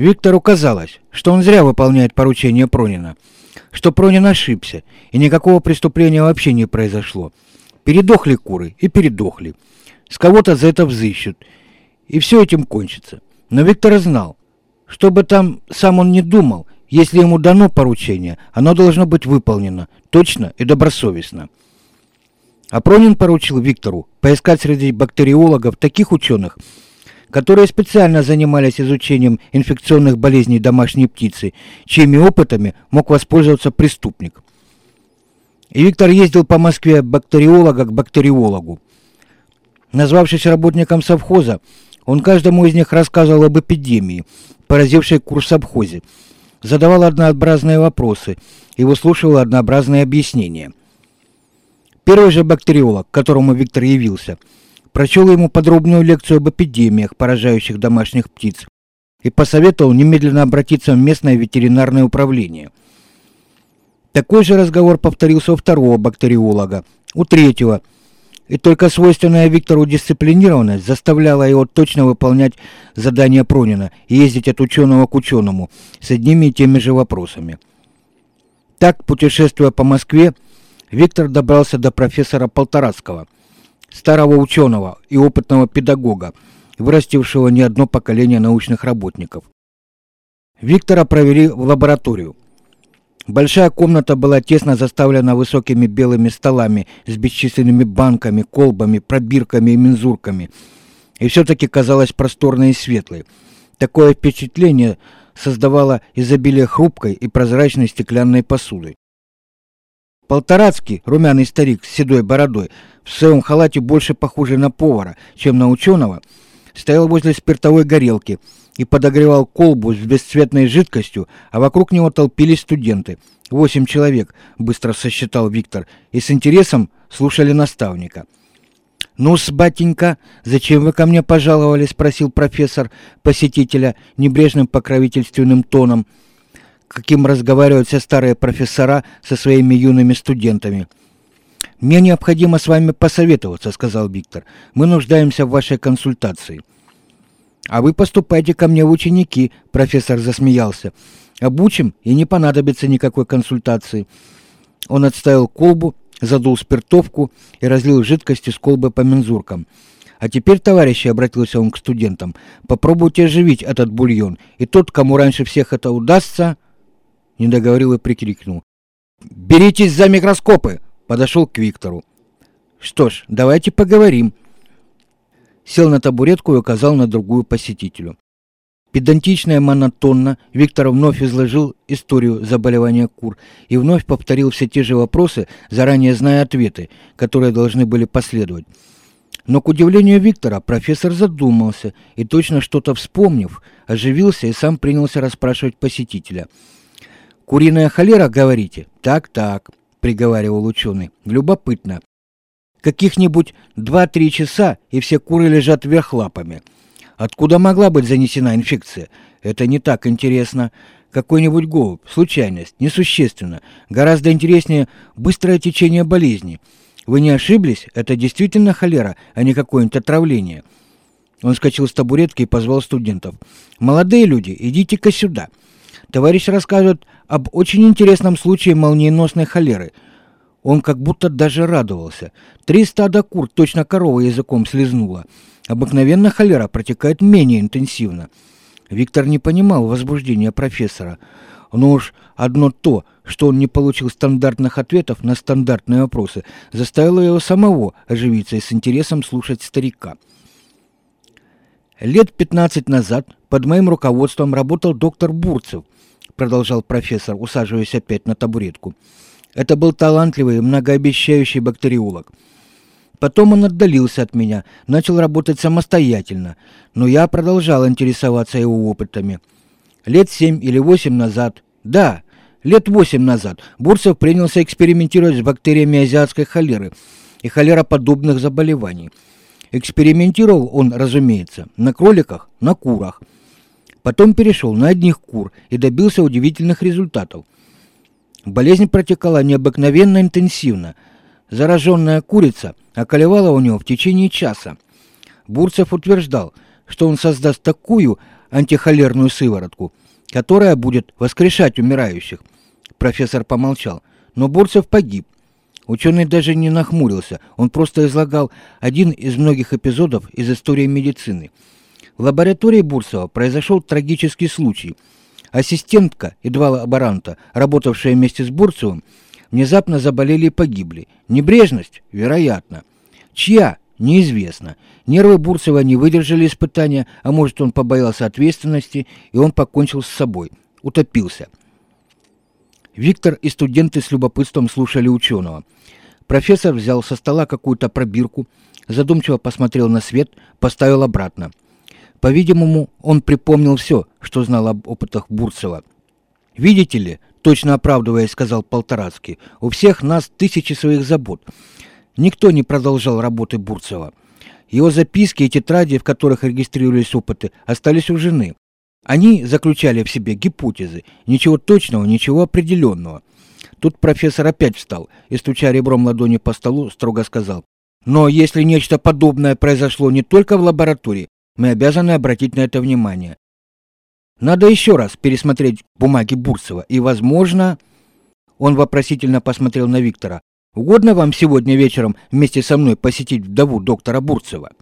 Виктору казалось, что он зря выполняет поручение Пронина, что Пронин ошибся, и никакого преступления вообще не произошло. Передохли куры и передохли. С кого-то за это взыщут, и все этим кончится. Но Виктор знал, что бы там сам он не думал, если ему дано поручение, оно должно быть выполнено точно и добросовестно. А Пронин поручил Виктору поискать среди бактериологов таких ученых, которые специально занимались изучением инфекционных болезней домашней птицы, чьими опытами мог воспользоваться преступник. И Виктор ездил по Москве бактериолога к бактериологу. Назвавшись работником совхоза, он каждому из них рассказывал об эпидемии, поразившей курс совхозе, задавал однообразные вопросы и выслушивал однообразные объяснения. Первый же бактериолог, к которому Виктор явился, прочел ему подробную лекцию об эпидемиях, поражающих домашних птиц, и посоветовал немедленно обратиться в местное ветеринарное управление. Такой же разговор повторился у второго бактериолога, у третьего – и только свойственная Виктору дисциплинированность заставляла его точно выполнять задания Пронина и ездить от ученого к ученому с одними и теми же вопросами. Так, путешествуя по Москве, Виктор добрался до профессора Полторацкого, старого ученого и опытного педагога, вырастившего не одно поколение научных работников. Виктора провели в лабораторию. Большая комната была тесно заставлена высокими белыми столами с бесчисленными банками, колбами, пробирками и мензурками. И все-таки казалась просторной и светлой. Такое впечатление создавало изобилие хрупкой и прозрачной стеклянной посуды. Полторацкий, румяный старик с седой бородой, в своем халате больше похожий на повара, чем на ученого, стоял возле спиртовой горелки – и подогревал колбу с бесцветной жидкостью, а вокруг него толпились студенты. Восемь человек, быстро сосчитал Виктор, и с интересом слушали наставника. «Ну-с, батенька, зачем вы ко мне пожаловали?» — спросил профессор посетителя небрежным покровительственным тоном, каким разговаривают все старые профессора со своими юными студентами. «Мне необходимо с вами посоветоваться», — сказал Виктор. «Мы нуждаемся в вашей консультации». «А вы поступайте ко мне в ученики», — профессор засмеялся. «Обучим, и не понадобится никакой консультации». Он отставил колбу, задул спиртовку и разлил жидкость из колбы по мензуркам. «А теперь, товарищи», — обратился он к студентам, — «попробуйте оживить этот бульон, и тот, кому раньше всех это удастся...» Не договорил и прикрикнул. «Беритесь за микроскопы!» — подошел к Виктору. «Что ж, давайте поговорим», сел на табуретку и указал на другую посетителю. Педантично и монотонно Виктор вновь изложил историю заболевания кур и вновь повторил все те же вопросы, заранее зная ответы, которые должны были последовать. Но, к удивлению Виктора, профессор задумался и, точно что-то вспомнив, оживился и сам принялся расспрашивать посетителя. «Куриная холера, говорите?» «Так-так», — приговаривал ученый. «Любопытно. Каких-нибудь 2-3 часа, и все куры лежат вверх лапами. Откуда могла быть занесена инфекция? Это не так интересно. Какой-нибудь голубь, случайность, несущественно. Гораздо интереснее быстрое течение болезни. Вы не ошиблись? Это действительно холера, а не какое-нибудь отравление. Он скачал с табуретки и позвал студентов. «Молодые люди, идите-ка сюда. Товарищ расскажет об очень интересном случае молниеносной холеры – он как будто даже радовался. Три стада кур точно корова языком слезнула. Обыкновенно холера протекает менее интенсивно. Виктор не понимал возбуждения профессора. Но уж одно то, что он не получил стандартных ответов на стандартные вопросы, заставило его самого оживиться и с интересом слушать старика. «Лет пятнадцать назад под моим руководством работал доктор Бурцев», продолжал профессор, усаживаясь опять на табуретку. Это был талантливый многообещающий бактериолог. Потом он отдалился от меня, начал работать самостоятельно, но я продолжал интересоваться его опытами. Лет семь или восемь назад, да, лет восемь назад, Бурцев принялся экспериментировать с бактериями азиатской холеры и холероподобных заболеваний. Экспериментировал он, разумеется, на кроликах, на курах. Потом перешел на одних кур и добился удивительных результатов – Болезнь протекала необыкновенно интенсивно. Зараженная курица околевала у него в течение часа. Бурцев утверждал, что он создаст такую антихолерную сыворотку, которая будет воскрешать умирающих. Профессор помолчал. Но Бурцев погиб. Ученый даже не нахмурился, он просто излагал один из многих эпизодов из истории медицины. В лаборатории Бурцева произошел трагический случай. Ассистентка и два лаборанта, работавшие вместе с Бурцевым, внезапно заболели и погибли. Небрежность? Вероятно. Чья? Неизвестно. Нервы Бурцева не выдержали испытания, а может он побоялся ответственности, и он покончил с собой. Утопился. Виктор и студенты с любопытством слушали ученого. Профессор взял со стола какую-то пробирку, задумчиво посмотрел на свет, поставил обратно. По-видимому, он припомнил все, что знал об опытах Бурцева. «Видите ли, точно оправдываясь, сказал Полторацкий, у всех нас тысячи своих забот. Никто не продолжал работы Бурцева. Его записки и тетради, в которых регистрировались опыты, остались у жены. Они заключали в себе гипотезы, ничего точного, ничего определенного. Тут профессор опять встал и, стуча ребром ладони по столу, строго сказал. Но если нечто подобное произошло не только в лаборатории, мы обязаны обратить на это внимание. Надо еще раз пересмотреть бумаги Бурцева, и, возможно... Он вопросительно посмотрел на Виктора. «Угодно вам сегодня вечером вместе со мной посетить вдову доктора Бурцева?»